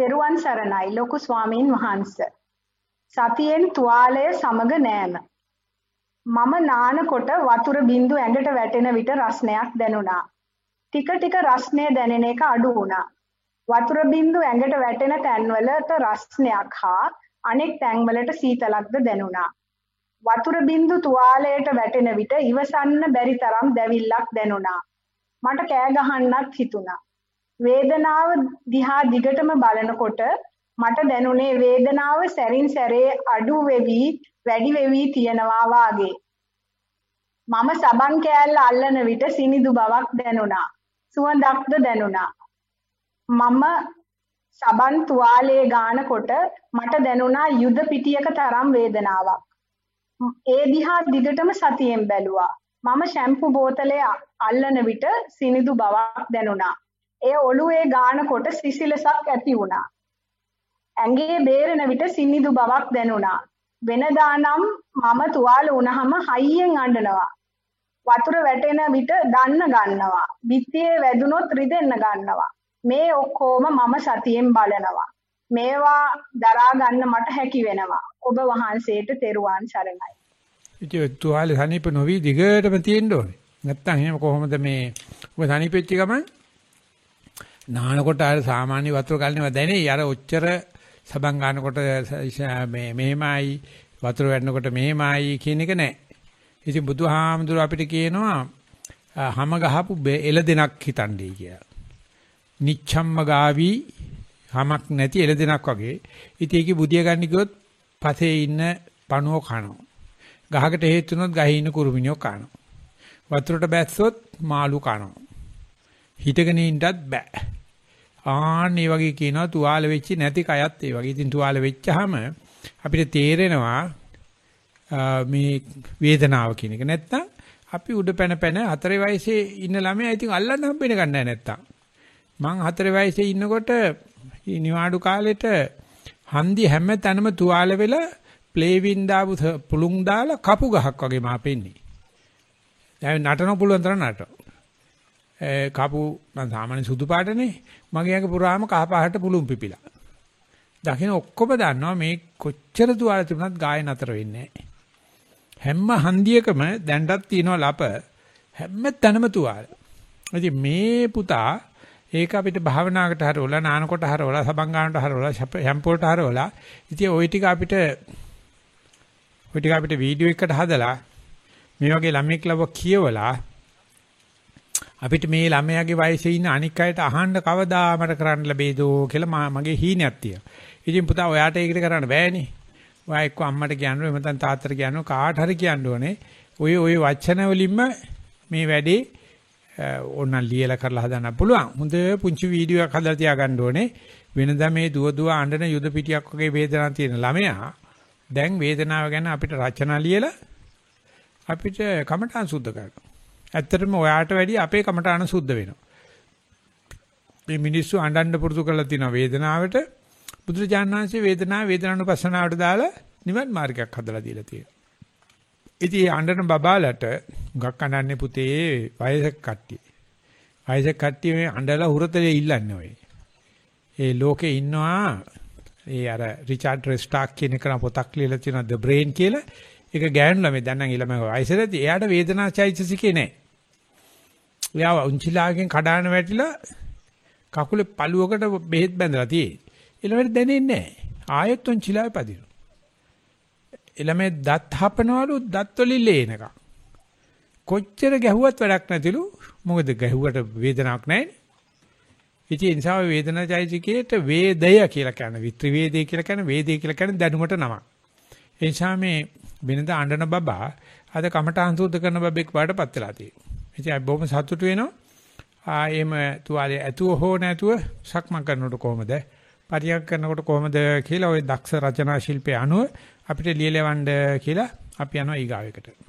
තෙරුවන් සරණයි ලොකු ස්වාමීන් වහන්ස. සතියෙන් තුවාලය සමග නෑම. මම නානකොට වතුර බින්දු ඇඟට වැටෙන විට රස්නයක් දැනුණා. ටික ටික රස්නය දැනෙන එක අඩු වුණා. වතුර බින්දු ඇඟට වැටෙන තැන්වලට රස්නයක් හා අනෙක් තැන්වලට සීතලක්ද දැනුණා. වතුර බින්දු තුවාලයට වැටෙන විට ඉවසන්න බැරි තරම් දැවිල්ලක් දැනුණා. මට කෑ ගහන්නත් හිතුණා. වේදනාව දිහා දිගටම බලනකොට මට දැනුනේ වේදනාව සැරින් සැරේ අඩු වෙවි වැඩි වෙවි තියනවා වාගේ. මම සබන් කෑල්ල අල්ලන විට සිනිදු බවක් දැනුණා. සුවඳක්ද දැනුණා. මම සබන් තුවාලයේ ගානකොට මට දැනුණා යුද පිටියක තරම් වේදනාවක්. ඒ දිහා දිගටම සතියෙන් බැලුවා. මම ෂැම්පු බෝතලය අල්ලන විට සිනිදු බවක් දැනුණා. එය ඔළුවේ ගානකොට සිසිලසක් ඇති වුණා. ඇඟේ බේරෙන විට සිනිදු බවක් දැනුණා. වෙනදා නම් මම තුවාල වුණාම හයියෙන් අඬනවා. වතුර වැටෙන විට දන්න ගන්නවා. බිත්තියේ වැදුනොත් රිදෙන්න ගන්නවා. මේ ඔක්කොම මම සතියෙන් බලනවා. මේවා දරා ගන්න මට හැකි වෙනවා. ඔබ වහන්සේට තෙරුවන් සරණයි. ඉතින් තුවාලේ සනීප නොවි දිගටම තියෙන්න ඕනේ. නැත්තම් එහෙම කොහොමද මේ ඔබ සනීපෙච්ච ගමන් නානකොට අර සාමාන්‍ය වතුර ගන්නව දැනේ. අර ඔච්චර සබන් ගන්නකොට මේ මෙහෙමයි වතුර වැටෙනකොට මෙහෙමයි කියන එක නැහැ. ඉතින් බුදුහාමුදුර අපිට කියනවා හැම ගහපු එළ දෙනක් හිතන්නේ කියලා. නිච්ඡම්ම ගාවි හමක් නැති එළදෙනක් වගේ. ඉතින් ඒකේ බුදිය ගන්න ගියොත් පසේ ඉන්න පණුව කනවා. ගහකට හේතුනොත් ගහේ ඉන්න කුරුමිනියෝ කනවා. වතුරට බැස්සොත් මාළු කනවා. හිටගෙන ඉන්නත් බෑ. ආන් මේ වගේ කියනවා තුවාල වෙච්ච නැති කයත් ඒ වගේ. ඉතින් තුවාල වෙච්චාම අපිට තේරෙනවා මේ වේදනාව කියන එක. නැත්තම් අපි උඩ පැන පැන හතරේ වයසේ ඉන්න ළමයා ඉතින් අල්ලන්න හම්බෙන්න ගන්න නැහැ නැත්තම්. මං හතර වයසේ ඉන්නකොට නිවාඩු කාලෙට හන්දි හැම තැනම තුවාල වෙලා ප්ලේවින් දාපු පුළුන් දාලා කපු ගහක් වගේ මාපෙන්නේ. දැන් නටන පුළුවන් තරම් නටන. ඒ කපු මම සාමාන්‍ය සුදු පාටනේ මගේ අඟ පුරාම කහ පාට පුළුන් පිපිලා. දකින්න ඔක්කොම දන්නවා මේ කොච්චර තුවාල තිබුණත් ගාය නතර වෙන්නේ හැම හන්දියකම දැන්ටත් තියෙනවා ලප හැම තැනම තුවාල. ඉතින් මේ පුතා ඒක අපිට භාවනාවකට හරවලා නානකොට හරවලා සබන් ගන්නට හරවලා හැම්පෝල්ට හරවලා ඉතින් ওই ටික අපිට ওই ටික අපිට වීඩියෝ එකකට හදලා මේ වගේ ළමෙක් ලව කියවලා අපිට මේ ළමයාගේ වයසේ ඉන්න අනික් අයට අහන්න කවදා මට කරන්න ලැබෙයිදෝ කියලා මගේ හීනයක් තියෙනවා. ඉතින් පුතා ඔයාට ඒකට කරන්න බෑනේ. ඔයා එක්ක අම්මට කියන්න ඕනේ නැත්නම් තාත්තට කියන්න කාට හරි කියන්න ඕනේ. ඔය ඔය වචන වලින්ම මේ වැඩේ ඕනනම් ලියලා කරලා හදන්න පුළුවන්. හොඳ පුංචි වීඩියෝ එකක් හදලා තියාගන්න ඕනේ. වෙනදා මේ දුව දුව අඬන යුද පිටියක් වගේ වේදනාවක් තියෙන ළමයා දැන් වේදනාව ගැන අපිට රචනා ලියලා අපිට කමඨාන් සුද්ධ කරනවා. ඇත්තටම ඔයාට වැඩිය අපේ කමඨාන සුද්ධ වෙනවා. මේ මිනිස්සු අඬන්න පුරුදු කරලා තියෙන වේදනාවට බුදුරජාණන් වහන්සේ වේදනාව වේදනානුපස්සනාවට දාලා නිවන් මාර්ගයක් හදලා දීලා තියෙනවා. ඉතින් අඬන බබාලට ගක් අඬන්නේ පුතේ වයසක කට්ටිය. වයසක කට්ටිය මේ අඬලා හුරතලේ ඉල්ලන්නේ ඔය. ඒ ලෝකේ ඉන්නවා ඒ අර රිචාඩ් රෙස්ටාක් කියන එක පොතක් ලියලා තියෙනවා The Brain කියලා. ඒක ගෑනු ළමයි දැන් නම් ළමයි වයසේදී එයාට වේදනා චෛතසිකේ නැහැ. එයා උන්චිලාගෙන් කඩාන වැටිලා කකුලේ පළුවකට බෙහෙත් බැඳලා තියෙයි. ඊළඟට දැනෙන්නේ නැහැ. ආයෙත් උන්චිලාවේ පදිනවා. එළමේ දත් හපනවලු දත් වලින් ලේනක. කොච්චර ගැහුවත් වැඩක් නැතිලු. මොකද ගැහුවට වේදනාවක් නැහැනේ. ඉතින් ඒ නිසා වේදනාචෛසිකේට වේදය කියලා කියන විත්‍රිවේදේ කියලා කියන වේදේ කියලා කියන දැනුමට නමක්. ඒ නිසා මේ වෙනද අඬන බබා අද කමඨාන් සූද්ධ කරන බබෙක් වඩපත් වෙලා තියෙනවා. ඉතින් අපි බොහොම සතුටු වෙනවා. ආ එම තුවාලේ ඇතුව හෝ නැතුව සක්මන් කරනකොට කොහමද? පරියක් කරනකොට කොහමද කියලා ওই දක්ෂ රචනා ශිල්පයේ අනුව අපිට ලියලවන්න කියලා අපි යනවා ඊගාවෙකට.